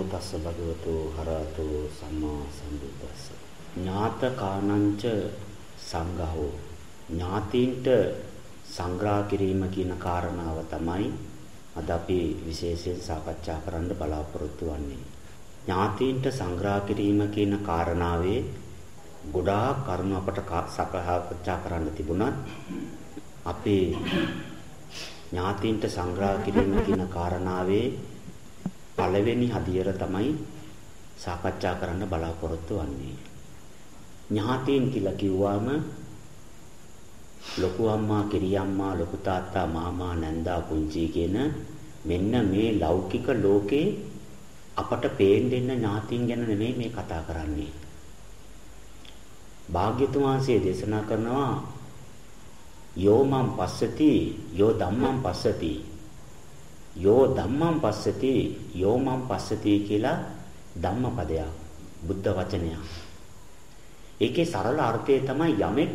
නමෝ තස්ස භගවතු හරහතු සම්මා සම්බුද්දස්ස. ඥාත කානංච සංඝහෝ. ඥාතීන්ට සංග්‍රහ කිරීම කියන කාරණාව තමයි අද අපි විශේෂයෙන් සාකච්ඡා කරන්න බලාපොරොත්තු වෙන්නේ. ඥාතීන්ට සංග්‍රහ කිරීම කියන කාරණාවේ ගොඩාක් කරුණු අපට සාකච්ඡා කරන්න තිබුණත් අපේ ඥාතීන්ට සංග්‍රහ කිරීම කියන කාරණාවේ පළවෙනි හදියර තමයි සාකච්ඡා කරන්න බලාපොරොත්තු වෙන්නේ. ඥාතීන් කියලා කිව්වම ලොකු අම්මා, කිරි අම්මා, ලොකු තාත්තා, මාමා, නැන්දා, පුංචි කියන මෙන්න මේ ලෞකික ලෝකේ අපට පේන්න දෙන්න ඥාතීන් ගැන නෙමෙයි මේ කතා කරන්නේ. භාග්‍යතුන් වහන්සේ දේශනා කරනවා යෝමං පස්සති යෝ ධම්මං පස්සති යෝ ධම්මං පස්සති යෝමං පස්සති කියලා ධම්මපදයක් බුද්ධ වචනයක්. ඒකේ සරල අර්ථය තමයි යමෙක්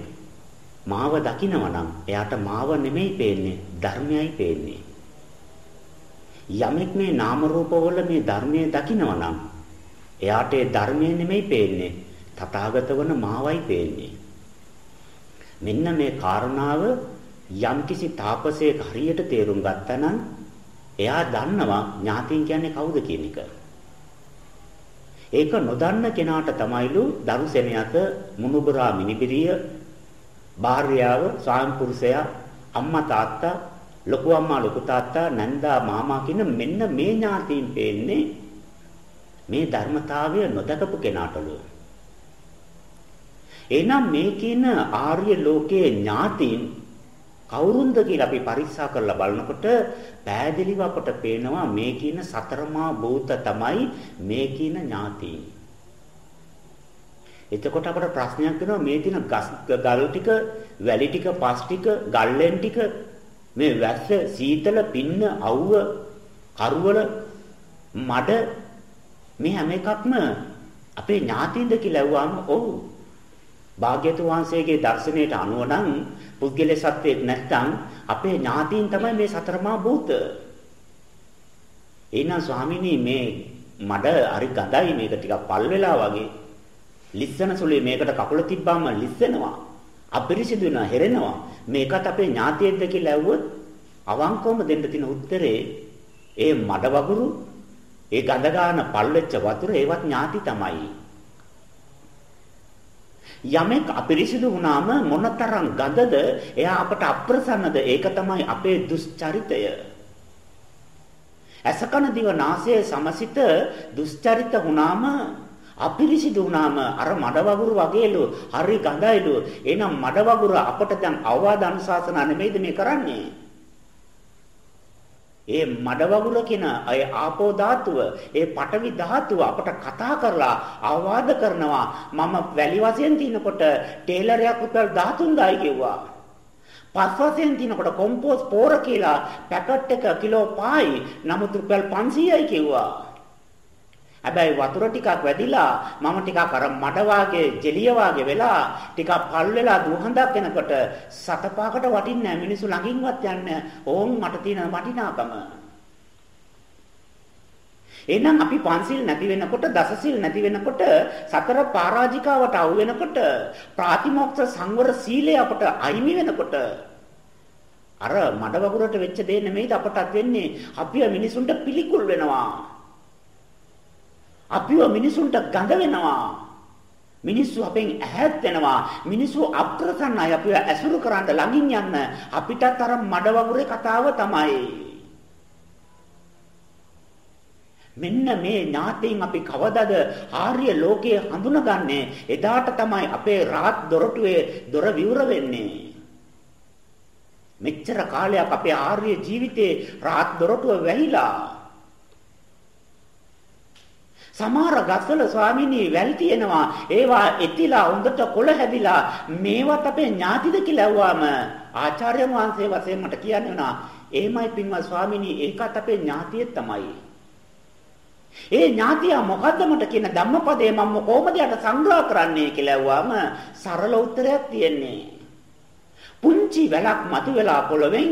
මාව දකිනවා නම් එයාට මාව නෙමෙයි පේන්නේ ධර්මයයි පේන්නේ. යමෙක් මේ නාම රූපවල මේ ධර්මයේ දකිනවා නම් එයාට ඒ ධර්මයේ නෙමෙයි පේන්නේ තථාගත වන මාවයි පේන්නේ. මෙන්න මේ කාරණාව යම්කිසි තාපසයෙක් හරියට තේරුම් ගත්තා නම් එයා දන්නවා ඥාතීන් කියන්නේ කවුද කියන එක. ඒක නොදන්න කෙනාට තමයිලු දරුසෙනියත මුනුබරා මිනිබිරිය භාර්යාව ස්වාමිපුරුෂයා අම්මා තාත්තා ලොකු අම්මා ලොකු තාත්තා නැන්දා මාමා කියන මෙන්න මේ ඥාතීන් පේන්නේ මේ ධර්මතාවය නොදකපු කෙනාටලු. එහෙනම් මේ කියන ආර්ය ලෝකයේ ඥාතීන් කවුරුන්ද කියලා අපි පරීක්ෂා කරලා බලනකොට පෑදෙලිව අපට පේනවා මේ කියන සතරමා භූත තමයි මේ කියන ඥාතීන්. එතකොට අපට ප්‍රශ්නයක් වෙනවා මේ තියෙන ගල් ටික, වැලි ටික, පස් ටික, ගල්ලෙන් ටික මේ වැස්ස, සීතල, පින්න, අවුව, කරවල, මඩ මේ හැම එකක්ම අපේ ඥාතීන්ද කියලා ඇහුවාම ඔව් භාග්‍යතුන් වහන්සේගේ දර්ශනයට අනුව නම් පුද්ගලයේ සත්‍යයක් නැත්නම් අපේ ඥාතීන් තමයි මේ සතරමා භූත. එහෙනම් ස්වාමීනි මේ මඩ හරි ගඳයි මේක ටිකක් පල් වෙලා වගේ. ලිස්සන සුළුයි මේකට කකුල තිබ්බම ලිස්සෙනවා. අපිරිසිදු වෙනවා හෙරෙනවා. මේකත් අපේ ඥාතියෙක්ද කියලා ඇහුවොත් අවංකවම දෙන්න තියෙන උත්තරේ ඒ මඩ වගුරු ඒ ගඳ ගන්න පල් වෙච්ච වතුර ඒවත් ඥාති තමයි. යමෙක් අපිරිසිදු වුණාම මොනතරම් ගඳද එයා අපට අප්‍රසන්නද? ඒක තමයි අපේ දුස්චරිතය. අසකන දිව නාසය සමසිත දුස්චරිත වුණාම අපිරිසිදු වුණාම අර මඩ වගුරු වගේලු හරි ගඳයිලු එහෙනම් මඩ වගුර අපට දැන් අවවාද අනුශාසනා නෙමෙයිද මේ කරන්නේ? ඒ මඩ වගුර කියන අය ආපෝ ධාතුව, ඒ පඨවි ධාතුව අපට කතා කරලා අවවාද කරනවා. මම වැලි වශයෙන් තිනකොට ටේලරයක් රුපියල් 13000යි කිව්වා. පස් වශයෙන් තිනකොට කොම්පෝස් පෝර කියලා පැකට් එක කිලෝ 5යි. නමුත් රුපියල් 500යි කිව්වා. හැබැයි වතුර ටිකක් වැඩිලා මම ටිකක් අර මඩ වාගේ ජෙලිය වාගේ වෙලා ටිකක් පල් වෙලා දුහඳක් එනකොට සතපාකට වටින්නේ නැහැ. මිනිස්සු ළඟින්වත් යන්නේ ඕන් මට තියෙන වටිනාකම. එහෙනම් අපි පන්සිල් නැති වෙනකොට දසසිල් නැති වෙනකොට සතර පරාජිකාවට අහු වෙනකොට ප්‍රාතිමෝක්ෂ සංවර සීලය අපට අයිමි වෙනකොට අර මඩ වගුරට වෙච්ච දේ නෙමෙයිද අපටත් වෙන්නේ? අපිව මිනිසුන්ට පිළිකුල් වෙනවා. අපිව මිනිසුන්ට ගඳ වෙනවා. මිනිස්සු අපෙන් ඈත් වෙනවා. මිනිස්සු අප්‍රසන්න අය අපිව ඇසුරු කරන්න ළඟින් යන්න අපිටත් අර මඩ වගුරේ කතාව තමයි. මෙන්න මේ ඥාතීන් අපි කවදද ආර්ය ලෝකයේ හඳුනගන්නේ එදාට තමයි අපේ රාත් දොරටුවේ දොර විවර වෙන්නේ මෙච්චර කාලයක් අපේ ආර්ය ජීවිතේ රාත් දොරටුව වැහිලා සමහර ගස්වල ස්වාමීනි වැල් තියෙනවා. ඒවා එතිලා හොඳට කොළ හැදිලා මේවත් අපේ ඥාතිද කියලා ඇහුවාම ආචාර්ය වහන්සේ වශයෙන් මට කියන්න වුණා. එහෙමයි පින්වත් ස්වාමීනි ඒකත් අපේ ඥාතියෙක් තමයි. ඒ ඥාතියා මොකද්ද මට කියන ධම්මපදේ මම කොහොමද යට සංග්‍රහ කරන්නේ කියලා ඇහුවාම සරල උත්තරයක් තියෙන්නේ. පුංචි වැලක් මතුවලා පොළවෙන්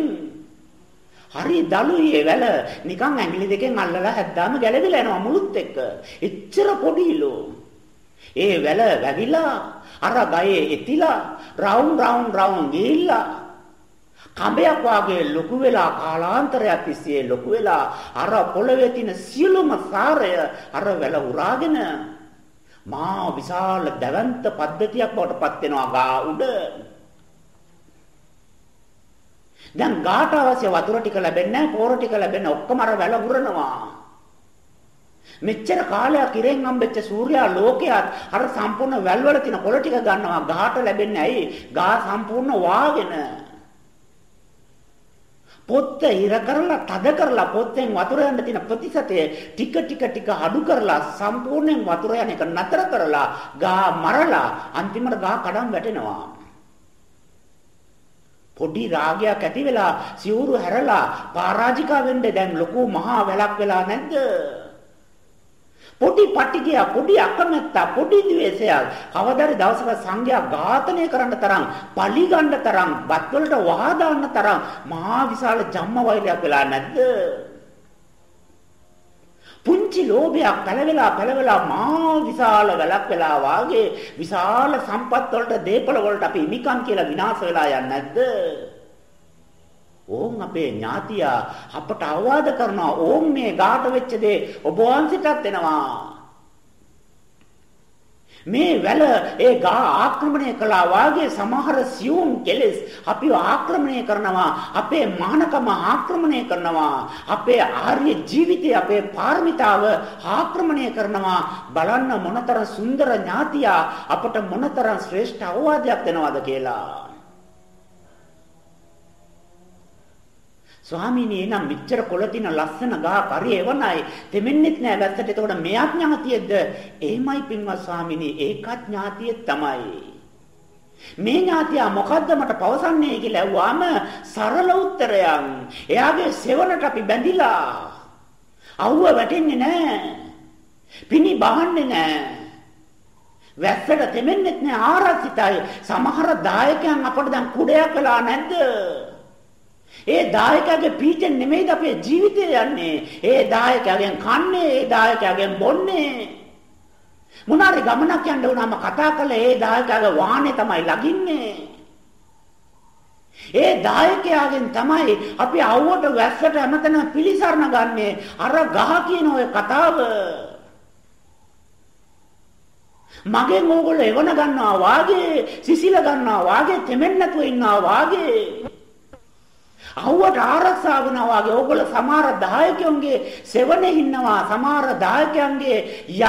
හරි දලුයි වැල නිකන් ඇඟිලි දෙකෙන් අල්ලලා හැද්දාම ගැලවිලා යනවා මුළුත් එක්ක. එච්චර පොඩිලු. ඒ වැල වැවිලා අර ගයේ එතිලා රවුම් රවුම් රවුම් ගිහිල්ලා කඹයක් වාගේ ලොකු වෙලා කාලාන්තරයක් තිස්සේ ලොකු වෙලා අර පොළවේ තියෙන සියලුම සාරය අර වැල උරාගෙන මා විශාල දැවැන්ත පද්ධතියක් බවට පත් වෙනවා ගා උඩ දැන් ගාට අවශ්‍ය වතුර ටික ලැබෙන්නේ නැහැ පෝර ටික ලැබෙන්නේ ඔක්කොම අර වැල උරනවා. මෙච්චර කාලයක් ඉරෙන් හම්බෙච්ච සූර්යා ලෝකයක් අර සම්පූර්ණ වැල් වල තියෙන කොළ ටික ගන්නවා. ගාට ලැබෙන්නේ ඇයි? ගා සම්පූර්ණ වාගෙන. පොත්ත ඉර කරලා තද කරලා පොත්තෙන් වතුර යන්න තියෙන ප්‍රතිශතය ටික ටික ටික අඩු කරලා සම්පූර්ණයෙන් වතුර යන එක නතර කරලා ගා මරලා අන්තිමට ගා කඩම් වැටෙනවා. පොඩි රාගයක් ඇති වෙලා සිවුරු හැරලා පරාජිකා වෙන්න දැන් ලොකු මහා වැලක් වෙලා නැද්ද? පොඩි පටිගය පොඩි අකමැත්ත පොඩි ද්වේෂයක්. කවදාරි දවසක සංඝයා ඝාතනය කරන්න තරම් පලි ගන්න තරම් බත් වලට වහා දාන්න තරම් මහා විශාල ජම්ම වෛරයක් වෙලා නැද්ද? පුංචි ලෝභයක් පැලවෙලා පැලවෙලා මහා විශාල වැලක් වෙලා වාගේ විශාල සම්පත් වලට දීපල වලට අපි හිමිකම් කියලා විනාශ වෙලා යන්නේ නැද්ද? ඕන් අපේ ඥාතියා අපට අවවාද කරනවා ඕන් මේ ගාට වෙච්ච දේ ඔබ වහන්සිටත් එනවා මේ වැල ඒ ගා ආක්‍රමණය කළා වාගේ සමහර සියුම් කෙලෙස් අපිව ආක්‍රමණය කරනවා අපේ මානකම ආක්‍රමණය කරනවා අපේ ආර්ය ජීවිතය අපේ පාරමිතාව ආක්‍රමණය කරනවා. බලන්න මොනතර සුන්දර ඥාතියා අපට මොනතරම් ශ්‍රේෂ්ඨ අවවාදයක් දෙනවද කියලා. ස්වාමීනි එනම් මෙච්චර කොළ තින ලස්සන ගහ පරි එවනයි දෙමෙන්නෙත් නෑ වැස්සට. එතකොට මෙයක් ඥාතියෙක්ද? එහෙමයි පින්වත් ස්වාමීනි. ඒකත් ඥාතියෙක් තමයි. මේ ඥාතියා මොකද්ද මට පවසන්නේ කියලා ඇහුවාම සරල උත්තරයක්. එයාගේ සෙවණට අපි බැඳිලා අවුව වැටෙන්නේ නෑ. පිණි බහන්නේ නෑ. වැස්සට දෙමෙන්නෙත් නෑ ආරක්ෂිතයි සමහර දායකයන් අපට දැන් කුඩයක් වෙලා නැද්ද? ඒ දායකයාගේ පීචෙන් නෙමෙයිද අපේ ජීවිතය යන්නේ. ඒ දායකයාගෙන් කන්නේ, ඒ දායකයාගෙන් බොන්නේ. මොනාරි ගමනක් යන්න වුණාම කතා කළේ ඒ දායකයාගේ වාහනේ තමයි ලගින්නේ. ඒ දායකයාගෙන් තමයි අපි අවුවට වැස්සට හැමතැනම පිළිසරණ ගන්නෙ. අර ගහ කියන ඔය කතාව. මගෙන් ඕගොල්ලෝ එවන ගන්නවා වාගේ, සිසිල ගන්නවා වාගේ, තෙමෙන්න නැතුව ඉන්නවා වාගේ. අවුවට ආරක්ෂා වෙනවා වගේ ඕගොල්ලෝ සමහර දායකයන්ගේ සෙවණේ ඉන්නවා සමහර දායකයන්ගේ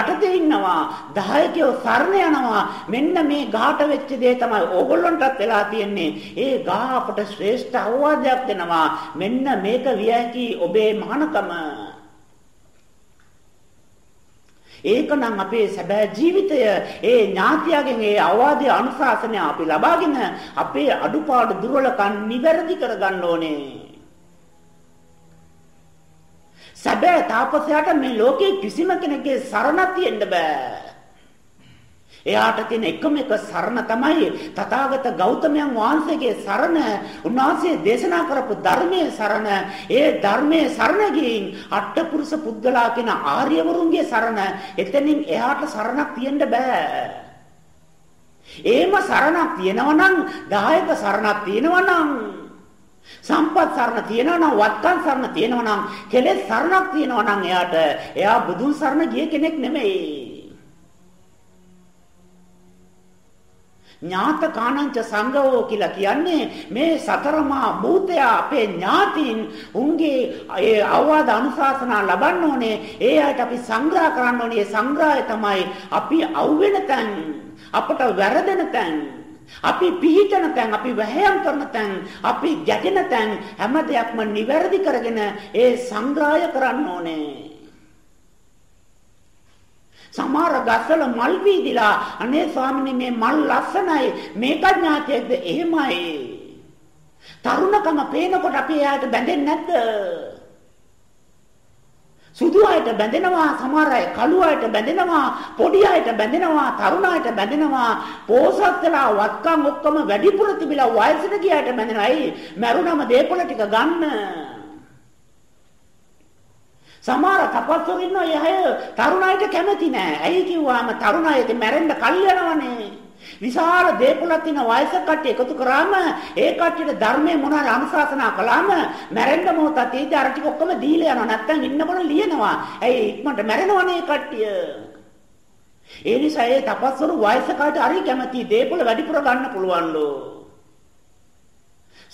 යටතේ ඉන්නවා දායකයෝ සරණ යනවා. මෙන්න මේ ගාට වෙච්ච දේ තමයි ඕගොල්ලන්ටත් වෙලා තියෙන්නේ. ඒ ගා අපට ශ්‍රේෂ්ඨ අවවාදයක් දෙනවා. මෙන්න මේක විය හැකි ඔබේ මහානකම. ඒකනම් අපේ සැබෑ ජීවිතය ඒ ඥාතියගෙන් ඒ අවවාදයේ අනුශාසනය අපි ලබාගෙන අපේ අඩුපාඩු දුර්වලකම් නිවැරදි කරගන්න ඕනේ. සැබෑ තාපසයාට මේ ලෝකේ කිසිම කෙනෙක්ගේ සරණක් තියෙන්න බෑ. එයාට තියෙන එකම එක සරණ තමයි තථාගත ගෞතමයන් වහන්සේගේ සරණ. උන්වහන්සේ දේශනා කරපු ධර්මයේ සරණ. ඒ ධර්මයේ සරණ ගින් අට්ඨපුරුෂ පුද්ගලා කියන ආර්යවරුන්ගේ සරණ. එතනින් එයාට සරණක් තියෙන්න බෑ. ඒම සරණක් තියෙනවා නම් දායක සරණක් තියෙනවා නම් සම්පත් සරණ තියෙනවා නම් වත්කම් සරණ තියෙනවා නම් කෙලෙස් සරණක් තියෙනවා නම් එයාට එයා බුදුන් සරණ ගිය කෙනෙක් නෙමෙයි ඥාත කාණංච සංගවෝ කියලා කියන්නේ මේ සතරමා භූතය අපේ ඥාතීන් උන්ගේ ඒ අවවාද අනුශාසනා ලබන්න ඕනේ. ඒ අයට අපි සංග්‍රහ කරන්න ඕනේ. ඒ සංග්‍රහය තමයි අපි අවුවෙන තැන් අපට වැරදෙන තැන් අපි පිහිටන තැන් අපි වැහැයම් කරන තැන් අපි ගැටෙන තැන් හැම දෙයක්ම නිවැරදි කරගෙන ඒ සංග්‍රහය කරන්න ඕනේ. සමහර ගස්වල මල් වීදිලා අනේ ස්වාමිනේ මේ මල් ලස්සනයි මේක ඥාතියක්ද එහෙමයි. තරුණකම පේනකොට අපි එයාට බැඳෙන්නේ නැද්ද? සුදු අයට බැඳෙනවා සමහර අය කළු අයට බැඳෙනවා පොඩි අයට බැඳෙනවා තරුණ අයට බැඳෙනවා. පෝසත් වෙලා වත්කම් ඔක්කොම වැඩිපුර තිබිලා වයසට ගියාට බැඳෙනවා. ඇයි? මරුණම දේපොළ ටික ගන්න. සමහර තපස්වරු ඉන්නවා ඒ අය තරුණයිට කැමති නෑ. ඇයි කිව්වාම තරුණයිට මැරෙන්න කල් යනවනේ. විශාල දේපොළක් තියෙන වයස කට්ටිය එකතු කරාම ඒ කට්ටියට ධර්මයේ මොනවාරි අනුශාසනා කළාම මැරෙන්න මොහොත තීජ අර ටික ඔක්කොම දීලා යනවා නැත්තම් ඉන්නකොට ලියනවා. ඇයි ඉක්මනට මැරෙනවනේ කට්ටිය. ඒ නිසා ඒ තපස්වරු වයස කාට හරි කැමති දේපොළ වැඩිපුර ගන්න පුළුවන්ලු.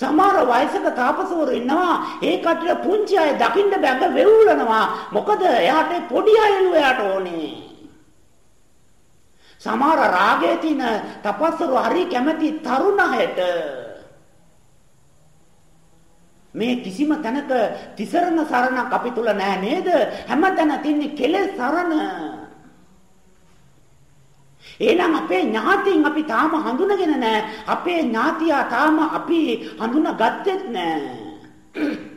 සමහර වයසක තාපසවරු ඉන්නවා ඒ කට්ටිය පුංචි අය දකින්න බැඟ වෙවුලනවා මොකද එයාට පොඩි අයලු එයාට ඕනේ. සමහර රාගයේ තියෙන තපස්වරු හරි කැමති තරුණ අයට මේ කිසිම තැනක තිසරණ සරණක් අපි තුල නෑ නේද? හැමතැන තින්නේ කෙලෙස් සරණ. එහෙනම් අපේ ඥාතීන් අපි තාම හඳුනගෙන නැහැ. අපේ ඥාතියා තාම අපි හඳුනාගත්තෙත් නැහැ.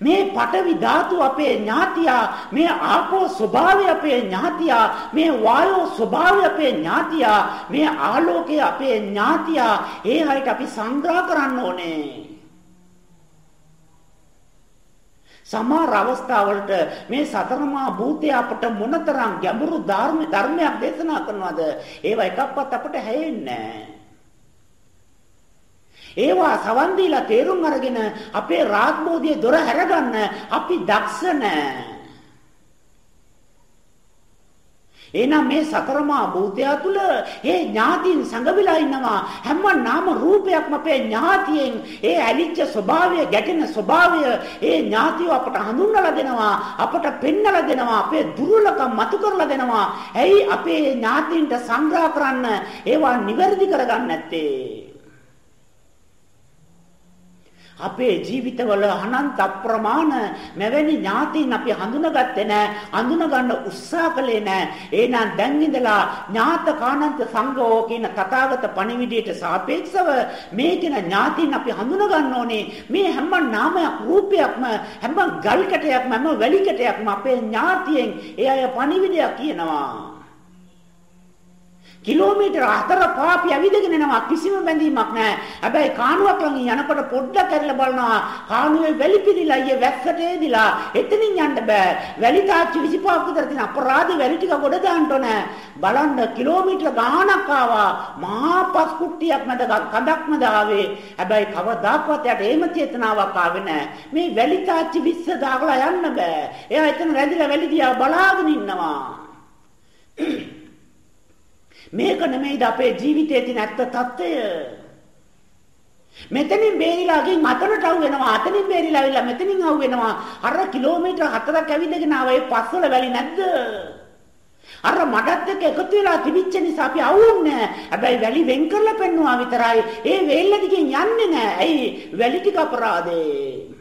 මේ පඨවි ධාතු අපේ ඥාතියා මේ ආපෝ ස්වභාවය අපේ ඥාතියා මේ වායෝ ස්වභාවය අපේ ඥාතියා මේ ආලෝකය අපේ ඥාතියා ඒ හැයිට අපි සංග්‍රහ කරන්න ඕනේ සමහර අවස්ථාවලට මේ සතරමා භූතය අපට මොනතරම් ගැඹුරු ධර්ම ධර්මයක් දේශනා කරනවද? ඒව එකක්වත් අපට හැයෙන්නේ ඒවා සවන් දීලා තේරුම් අරගෙන අපේ රාග්බෝධියේ දොර හැරගන්න අපි දක්ෂ නැහැ. එහෙනම් මේ සතරමා භූතයා තුල ඒ ඥාතින් සංගවිලා ඉන්නවා. හැම නාම රූපයක්ම අපේ ඥාතියෙන් ඒ ඇලිච්ච ස්වභාවය ගැටෙන ස්වභාවය ඒ ඥාතිව අපට හඳුන්වලා දෙනවා අපට පෙන්වලා දෙනවා අපේ දුර්වලකම් මතු කරලා දෙනවා. ඇයි අපේ ඥාතින්ට සංග්‍රහ කරන්න ඒවා නිවැරදි කරගන්න නැත්තේ අපේ ජීවිතවල අනන්ත අප්‍රමාණ මෙවැනි ඥාතීන් අපි හඳුනාගත්තේ නැහැ හඳුනගන්න උත්සාහ කළේ නැහැ. එහෙනම් දැන් ඉඳලා ඥාත කාණන්ත සංඝෝ කියන තථාගත පණිවිඩයට සාපේක්ෂව මේ කියන ඥාතීන් අපි හඳුනගන්න ඕනේ. මේ හැම නාමයක් රූපයක්ම හැම ගල් කැටයක්ම හැම වැලි කැටයක්ම අපේ ඥාතියෙන් ඒ අය පණිවිඩයක් කියනවා. කිලෝමීටර 4 5 ඇවිදගෙන යනවා කිසිම බැඳීමක් නැහැ. හැබැයි කානුවක් ළඟින් යනකොට පොඩ්ඩක් ඇරලා බලනවා කානුවේ වැලි පිළිලා ඊයේ වැස්සට එදිලා එතනින් යන්න බෑ. වැලි තාච්චි 25ක් විතර තියෙන අපරාධ වැලි ටික ගොඩ දාන්න ඕනේ. බලන්න කිලෝමීටර ගාණක් ආවා. මහා පස් කුට්ටියක් මැද කඳක් මැද ආවේ. හැබැයි කවදාකවත් යට එහෙම චේතනාවක් ආවේ නැහැ. මේ වැලි තාච්චි 20 දාගලා යන්න බෑ. එයා එතන රැඳිලා වැලි දිහා බලාගෙන ඉන්නවා. මේක නෙමෙයිද අපේ ජීවිතයේ තියෙන ඇත්ත తত্ত্বය. මෙතනින් බේරිලා ගින් අතනට අවු වෙනවා අතනින් බේරිලා අවිලා මෙතනින් අවු වෙනවා අර කිලෝමීටර 4ක් ඇවිදගෙන ආව ඒ පස්වල වැලි නැද්ද? අර මඩත් එක්ක එකතු වෙලා තිබිච්ච නිසා අපි අවුන්නේ හැබැයි වැලි වෙන් කරලා පෙන්නවා විතරයි. ඒ වේල්ල දිගෙන් යන්නේ නැහැ. ඇයි වැලි ටික අපරාදේ.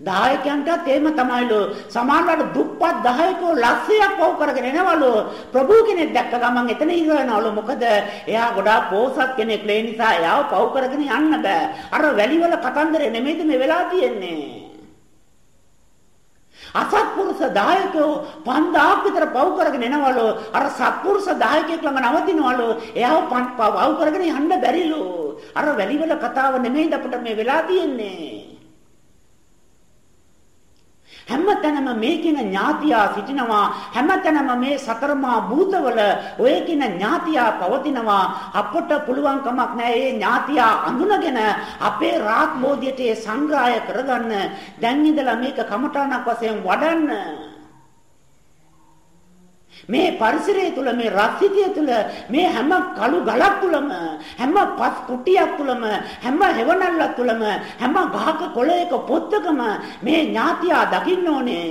දායකයන්ටත් එහෙම තමයිලු සමානවට දුප්පත් දායකෝ ලක්ෂයක් පව් කරගෙන එනවලු. ප්‍රභු කෙනෙක් දැක්ක ගමන් එතන ඉරනවලු මොකද එයා ගොඩාක් පෝසත් කෙනෙක්. ඒ නිසා එයාව පව් කරගෙන යන්න බෑ. අර වැලිවල කතන්දරේ නෙමෙයිද මේ වෙලා තියෙන්නේ? අසත්පුරුෂ දායකයෝ 5000ක් විතර පව් කරගෙන එනවලු. අර සත්පුරුෂ දායකයෙක් ළඟ නවතිනවලු. එයාව පව් කරගෙන යන්න බැරිලු. අර වැලිවල කතාව නෙමෙයිද අපිට මේ වෙලා තියෙන්නේ? හැමතැනම මේ කියන ඥාතියා සිටිනවා. හැමතැනම මේ සතරමා භූතවල ඔය කියන ඥාතියා පවතිනවා. අපට පුළුවන් කමක් නැහැ මේ ඥාතියා අඳුනගෙන අපේ රාග බෝධියට සංග්‍රහය කරගන්න. දැන් ඉඳලා මේක කමඨාණක් වශයෙන් වඩන්න. මේ පරිසරය තුල මේ රස්සිතිය තුල මේ හැම කළු ගලක් තුලම හැම පස් කුටියක් තුලම හැම හෙවණල්ලක් තුලම හැම ගහක කොළයක පොත්තකම මේ ඥාතියා දකින්න ඕනේ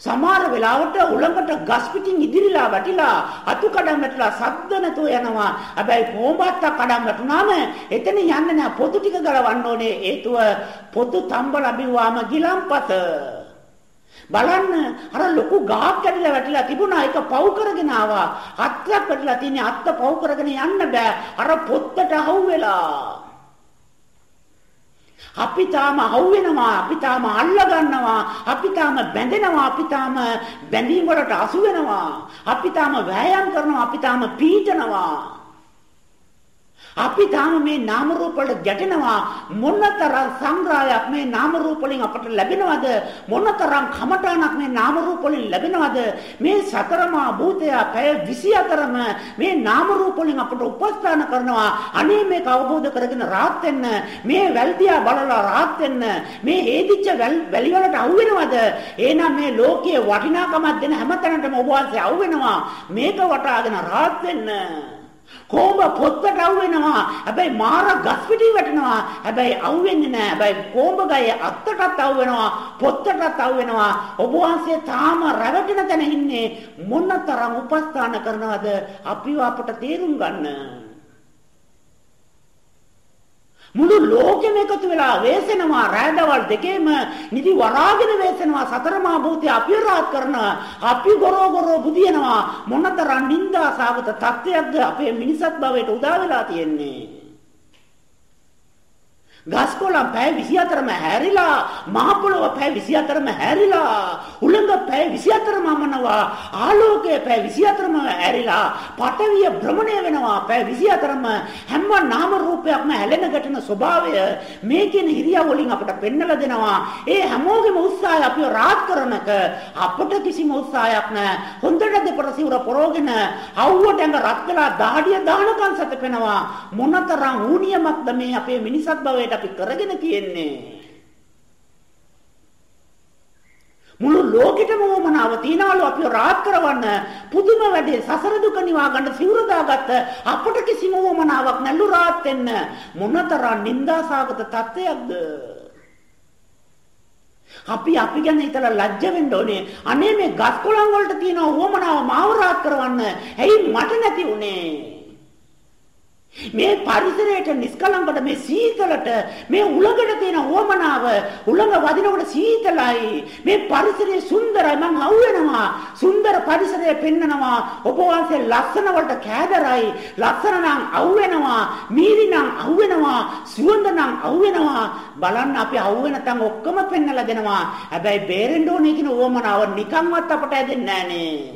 සමහර වෙලාවට උලඟට ගස් පිටින් ඉදිරිලා වැටිලා අතු කඩම් වැටලා සද්ද නැතුව යනවා. හැබැයි කොඹත්ත කඩම් වැටුනාම එතන යන්නේ නැහැ. පොතු ටික ගලවන්න ඕනේ. හේතුව පොතු තම්බ ලැබුවාම ගිලම්පත බලන්න. අර ලොකු ගහක් කැඩිලා වැටිලා තිබුණා. ඒක පව් කරගෙන ආවා. අත්යක් වැටිලා තියෙන අත්ත පව් කරගෙන යන්න බෑ. අර පොත්තට අහුවෙලා අපි තාම අහුවෙනවා අපි තාම අල්ල ගන්නවා. අපි තාම බැඳෙනවා. අපි තාම බැඳීම් වලට අසු වෙනවා. අපි තාම වෑයම් කරනවා. අපි තාම පීඩනවා. අපි තාම මේ නාම රූප වලට ගැටෙනවා. මොනතරම් සංග්‍රහයක් මේ නාම රූප වලින් අපට ලැබෙනවද? මොනතරම් කමඨාණක් මේ නාම රූප වලින් ලැබෙනවද? මේ සතරමා භූතය පැය 24ම මේ නාම රූප වලින් අපට උපස්ථාන කරනවා. අනේ මේක අවබෝධ කරගෙන rahat වෙන්න මේ වැල්දියා බලලා rahat වෙන්න මේ හේදිච්ච වැලි වලට අහු වෙනවද එහෙනම් මේ ලෝකයේ වටිනාකමක් දෙන හැමතැනටම ඔබ වහන්සේ අහු වෙනවා මේක වටාගෙන rahat වෙන්න. කොඹ පොත්තට අවු වෙනවා. හැබැයි මාර ගස් පිටි වැටෙනවා. හැබැයි අවු වෙන්නේ නැහැ. හැබැයි කොඹ ගය අත්තටත් අවු වෙනවා. පොත්තටත් අවු වෙනවා. ඔබ වහන්සේ තාම රැවටෙන තැන ඉන්නේ මොනතරම් උපස්ථාන කරනවද? අපිව අපට තේරුම් ගන්න. මුළු ලෝකෙම එකතු වෙලා වේසෙනවා රෑදවල් දෙකේම නිදි වරාගෙන වේසෙනවා සතරමා භූතය අපිරාත් කරනවා අපි ගොරෝ ගොරෝ බුදිනවා. මොනතරම් නිന്ദා සාගත තත්ත්වයක්ද අපේ මිනිසත් භවයට උදා වෙලා තියෙන්නේ? ගස්කොළන් පැය 24ම හැරිලා මහ පොළොව පැය 24ම හැරිලා උලඟ පැය 24ම මමනවා ආලෝකය පැය 24ම හැරිලා පටවිය භ්‍රමණය වෙනවා පැය 24ම හැම නාම රූපයක්ම හැලෙන ගැටෙන ස්වභාවය මේ කියන හිරියව වලින් අපට පෙන්නලා දෙනවා. ඒ හැමෝගෙම උත්සාහය අපිව රාත් කරනක අපට කිසිම උත්සාහයක් නැහැ හොඳට දෙපර සිවුර පොරෝගෙන අවුවට ඇඟ රත් වෙලා දහඩිය දානකම් සැතපෙනවා. මොනතරම් ඌනියමක්ද මේ අපේ මිනිසත් භවයට අපි කරගෙන තියෙන්නේ. මුළු ලෝකෙටම වමනාව තියනවලු අපිව රාත් කරවන්න පුදුම වැඩේ සසර දුක නිවා ගන්න සිවුර දාගත්ත අපට කිසිම වමනාවක් නැල්ලු රාත් වෙන්න. මොනතරම් නිന്ദාසගත තත්ත්වයක්ද? අපි අපි ගැන හිතලා ලැජ්ජ වෙන්න ඕනේ. අනේ මේ ගස් කොළන් වලට තියෙන වමනාව මාව රාත් කරවන්න. ඇයි මට නැති උනේ මේ පරිසරයට නිස්කලංකට මේ සීතලට මේ උලඟට තියෙන ඕමනාව උලඟ වදිනකොට සීතලයි. මේ පරිසරය සුන්දරයි. මං අහුවෙනවා. සුන්දර පරිසරය පෙන්නනවා. ඔබ වහන්සේ ලස්සන වලට කෑදරයි. ලස්සන නම් අහුවෙනවා. මීරි නම් අහුවෙනවා. සුවඳ නම් අහුවෙනවා. බලන්න අපි අහුවෙන තන් ඔක්කොම පෙන්නලා දෙනවා. හැබැයි බේරෙන්න ඕනේ කියන ඕමනාව නිකන්වත් අපට ඇදෙන්නේ නැහනේ.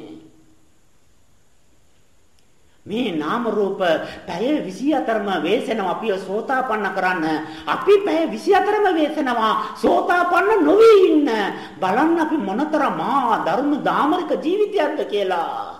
මේ නාම රූප පැය 24ම වේසෙනවා අපිව සෝතාපන්න කරන්න. අපි පැය 24ම වේසෙනවා සෝතාපන්න නොවි ඉන්න. බලන්න අපි මොනතරම් මා ධර්ම දාමරික ජීවිතයක්ද කියලා.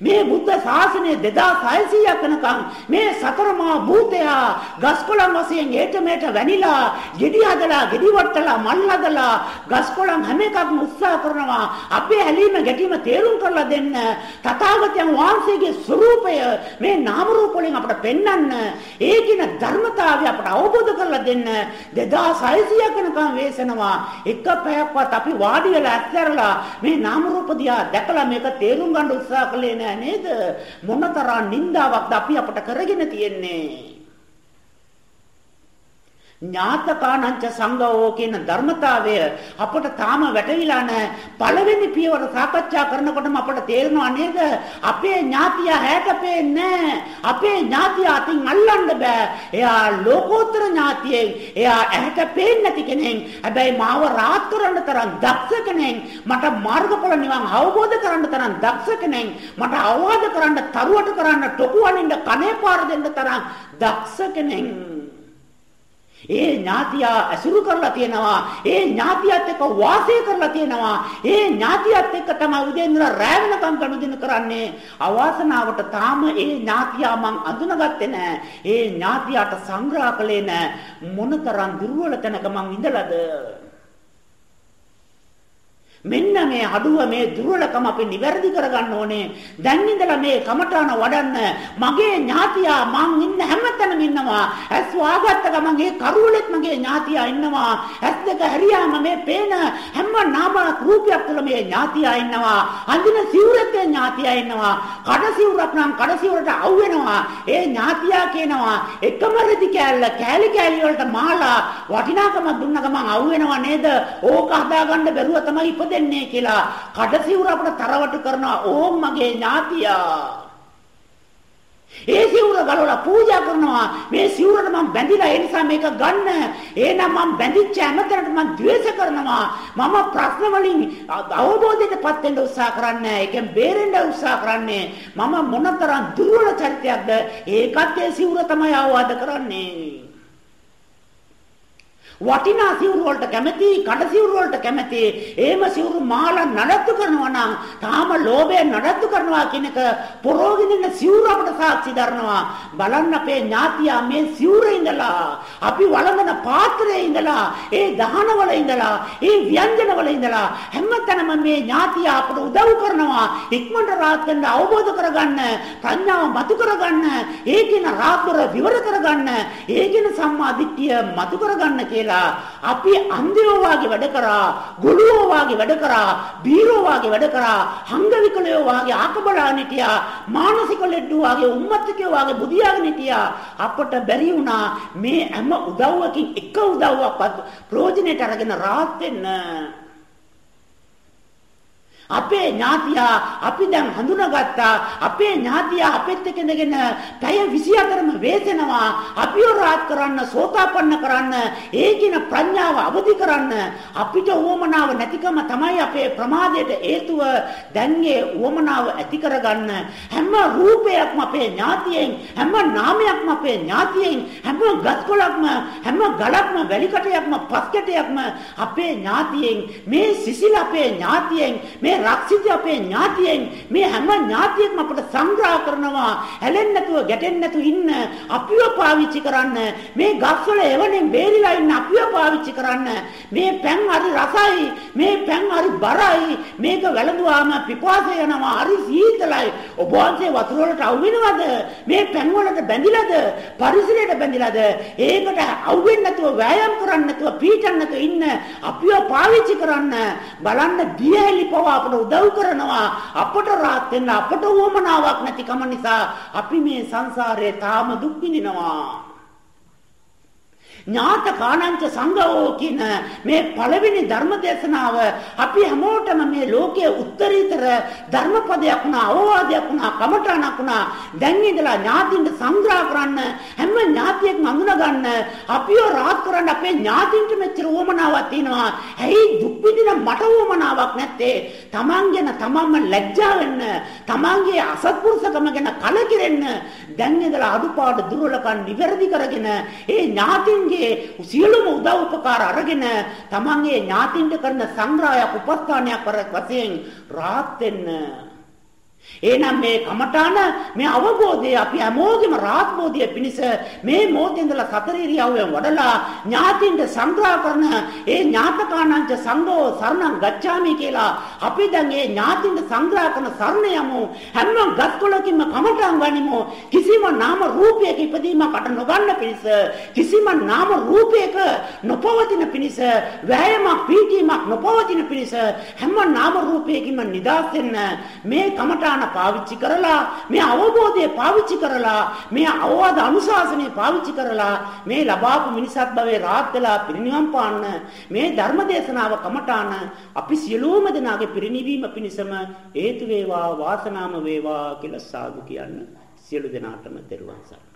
මේ බුද්ධ ශාසනය 2600ක් වෙනකම් මේ සතරමා භූතයා ගස්කොළන් වශයෙන් ඒට මේට වැනිලා ගෙඩි හදලා ගෙඩි වට්ටලා මල් හදලා ගස්කොළන් හැම එකක්ම උත්සාහ කරනවා අපේ ඇලීම ගැටීම තේරුම් කරලා දෙන්න. තථාගතයන් වහන්සේගේ ස්වરૂපය මේ නාම රූප වලින් අපට පෙන්වන්න. ඒකින ධර්මතාවය අපට අවබෝධ කරලා දෙන්න. 2600ක් වෙනකම් වේසනවා. එක පැයක්වත් අපි වාඩි වෙලා ඇත්තරලා මේ නාම රූප දිහා දැකලා මේක තේරුම් ගන්න උත්සාහ කළේ නෑ නේද? මොනතරම් නින්දාවක්ද අපි අපට කරගෙන තියෙන්නේ? ඥාතකානංච සංගවෝ කියන ධර්මතාවය අපට තාම වැටහිලා නැහැ. පළවෙනි පියවර සාකච්ඡා කරනකොටම අපට තේරෙනවා නේද? අපේ ඥාතිය හැට පේන්නේ අපේ ඥාතිය අතින් අල්ලන්න බෑ. එයා ලෝකෝත්තර ඥාතියෙක්. එයා ඇහැට පේන්නේ නැති කෙනෙක්. හැබැයි මාව රාත් කරන්න තරම් දක්ෂ කෙනෙක්. මට මාර්ගඵල නිවන් අවබෝධ කරන්න තරම් දක්ෂ කෙනෙක්. මට අවවාද කරන්න, තරුවට කරන්න, ටොකු අනින්න, කනේ පාර දෙන්න තරම් දක්ෂ කෙනෙක්. ඒ ඥාතියා ඇසුරු කරලා තියෙනවා. ඒ ඥාතියත් එක්ක වාසය කරලා තියෙනවා. ඒ ඥාතියත් එක්ක තමයි උදේ ඉඳලා රැ වෙනකම් කණුදින කරන්නේ. අවාසනාවට තාම ඒ ඥාතියා මං අඳුනගත්තේ නැහැ. ඒ ඥාතියාට සංග්‍රහ කළේ නැහැ. මොනතරම් දුර්වල තැනක මං ඉඳලාද? මෙන්න මේ අඩුව මේ දුර්වලකම අපි නිවැරදි කරගන්න ඕනේ. දැන් ඉඳලා මේ කමඨාන වඩන්න මගේ ඥාතියා මං ඉන්න හැමතැනම ඉන්නවා. ඇස් වාගත්ත ගමන් ඒ කරුවලෙත් මගේ ඥාතියා ඉන්නවා. ඇස් දෙක හැරියාම මේ පේන හැම නාම රූපයක් තුළ මේ ඥාතියා ඉන්නවා. අඳින සිවුරත් ඥාතියා ඉන්නවා. කඩ සිවුරක් නම් කඩ සිවුරට අවු වෙනවා. ඒ ඥාතියා කියනවා එකම රෙදි කෑල්ල කෑලි කෑලි වලට මාලා වටිනාකමක් දුන්න ගමන් අවු වෙනවා නේද? ඕක හදාගන්න බැරුව තමයි ඉපද දෙන්නේ කියලා කඩසිවුර අපට තරවටු කරනවා ඕම් මගේ ඥාතියා ඒ සිවුර ගලවලා පූජා කරනවා. මේ සිවුරට මම බැඳිලා ඒ නිසා මේක ගන්න. එහෙනම් මම බැඳිච්ච හැමතැනට මම ද්වේෂ කරනවා. මම ප්‍රශ්න වලින් අවබෝධයටපත් වෙන්න උත්සාහ කරන්නේ. ඒකෙන් බේරෙන්න උත්සාහ කරන්නේ. මම මොනතරම් දුර්වල චරිතයක්ද? ඒකත් ඒ සිවුර තමයි අවවාද කරන්නේ. වටිනා සිවුරු වලට කැමති, කඩ සිවුරු වලට කැමති. එහෙම සිවුරු මාලා නඩත්තු කරනවා නම් තාම ලෝභය නඩත්තු කරනවා කියන එක පොරෝගෙන ඉන්න සිවුර අපට සාක්ෂි දරනවා. බලන්න අපේ ඥාතියා මේ සිවුරේ ඉඳලා, අපි වළඳන පාත්‍රයේ ඉඳලා, ඒ දහනවල ඉඳලා, ඒ ව්‍යංජනවල ඉඳලා හැමතැනම මේ ඥාතියා අපට උදව් කරනවා. ඉක්මනට රාත් වෙන්න අවබෝධ කරගන්න, ප්‍රඥාව මතු කරගන්න, ඒකින රාත්වර විවර කරගන්න, ඒකින සම්මා දිට්ඨිය මතු කරගන්න කියලා කියලා අපි අන්ධයෝ වාගේ වැඩ කරා, ගොළුෝ වාගේ වැඩ කරා, බීරෝ වාගේ වැඩ කරා, හංගවිකලයෝ වාගේ ආකබලාන හිටියා, මානසික ලෙඩ්ඩු වාගේ උම්මත්තකයෝ වාගේ බුදියාගෙන හිටියා. අපට බැරි වුණා මේ හැම උදව්වකින් එක උදව්වක්වත් ප්‍රයෝජනෙට අරගෙන rahat වෙන්න. අපේ ඥාතියා අපි දැන් හඳුනාගත්තා. අපේ ඥාතියා අපෙත් එක්ක ඉඳගෙන පැය 24ම වේදෙනවා අපිව රාත් කරන්න සෝතාපන්න කරන්න ඒකින ප්‍රඥාව අවදි කරන්න අපිට උවමනාව නැතිකම තමයි අපේ ප්‍රමාදයට හේතුව දැන්ගේ උවමනාව ඇති කරගන්න. හැම රූපයක්ම අපේ ඥාතියෙන් හැම නාමයක්ම අපේ ඥාතියෙන් හැම ගස්කොලක්ම හැම ගලක්ම වැලිකටයක්ම පස්කටයක්ම අපේ ඥාතියෙන් මේ සිසිල අපේ ඥාතියෙන් මේ මේ රක්ෂිත අපේ ඥාතියෙන් මේ හැම ඥාතියෙක්ම අපට සංග්‍රහ කරනවා. ඇලෙන්නේ නැතුව ගැටෙන්නේ නැතුව ඉන්න අපිව පාවිච්චි කරන්න. මේ ගස්වල එවණෙන් බේරිලා ඉන්න අපිව පාවිච්චි කරන්න. මේ පැන් හරි රසයි මේ පැන් හරි බරයි මේක වැළඳුවාම පිපාසය යනවා හරි සීතලයි. ඔබ වහන්සේ වතුර වලට අවුවෙනවද? මේ පැන් වලට බැඳිලාද? පරිසරයට බැඳිලාද? ඒකට අවුවෙන්නේ නැතුව වෑයම් කරන්න නැතුව පීඩන්න නැතුව ඉන්න අපිව පාවිච්චි කරන්න. බලන්න දියැලි පවා අපට උදව් කරනවා. අපට රාත් වෙන්න අපට උවමනාවක් නැතිකම නිසා අපි මේ සංසාරේ තාම දුක් විඳිනවා. ඥාත කාණංච සංගවෝ කියන මේ පළවෙනි ධර්ම දේශනාව අපි හැමෝටම මේ ලෝකයේ උත්තරීතර ධර්මපදයක් වුණා අවවාදයක් වුණා කමඨාණක් වුණා. දැන් ඉඳලා ඥාතින්ට සංග්‍රහ කරන්න හැම ඥාතියෙක්ම අඳුන ගන්න අපිව රාත් කරන්න අපේ ඥාතින්ට මෙච්චර උවමනාවක් තියෙනවා. ඇයි දුක් විඳින මට උවමනාවක් නැත්තේ? Taman ගැන Tamanම ලැජ්ජා වෙන්න Tamanගේ අසත්පුරුෂකම ගැන කලකිරෙන්න දැන් ඉඳලා අඩුපාඩු දුර්වලකම් නිවැරදි කරගෙන ඒ ඥාතින්ගේ තමන්ගේ සියලුම උදව් උපකාර අරගෙන තමන්ගේ ඥාතින්ට කරන සංග්‍රහයක් උපස්ථානයක් වශයෙන් රාත් වෙන්න එහෙනම් මේ කමඨාන මේ අවබෝධය අපි හැමෝගෙම රාත්බෝධිය පිණිස මේ මොහොතේ ඉඳලා සතර ඉරියව්වෙන් වඩලා ඥාතින්ට සංග්‍රහ කරන ඒ ඥාතකානංච සංඝෝ සරණං ගච්ඡාමි කියලා අපි දැන් ඒ ඥාතින්ට සංග්‍රහ කරන සරණ යමු. හැම ගස්කොලකින්ම කමඨාන් ගනිමු කිසිම නාම රූපයක ඉපදීමක් අට නොගන්න පිණිස කිසිම නාම රූපයක නොපවතින පිණිස වෑයමක් පීඨීමක් නොපවතින පිණිස හැම නාම රූපයකින්ම නිදහස් වෙන්න මේ කමඨාන ඥාන පාවිච්චි කරලා මේ අවබෝධය පාවිච්චි කරලා මේ අවවාද අනුශාසනය පාවිච්චි කරලා මේ ලබාපු මිනිසත් භවයේ රාත් වෙලා පිරිනිවන් පාන්න මේ ධර්ම දේශනාව කමඨාන අපි සියලුම දෙනාගේ පිරිනිවීම පිණිසම හේතු වේවා වාසනාම වේවා කියලා සාදු කියන්න සියලු දෙනාටම දරුවන් සරණයි.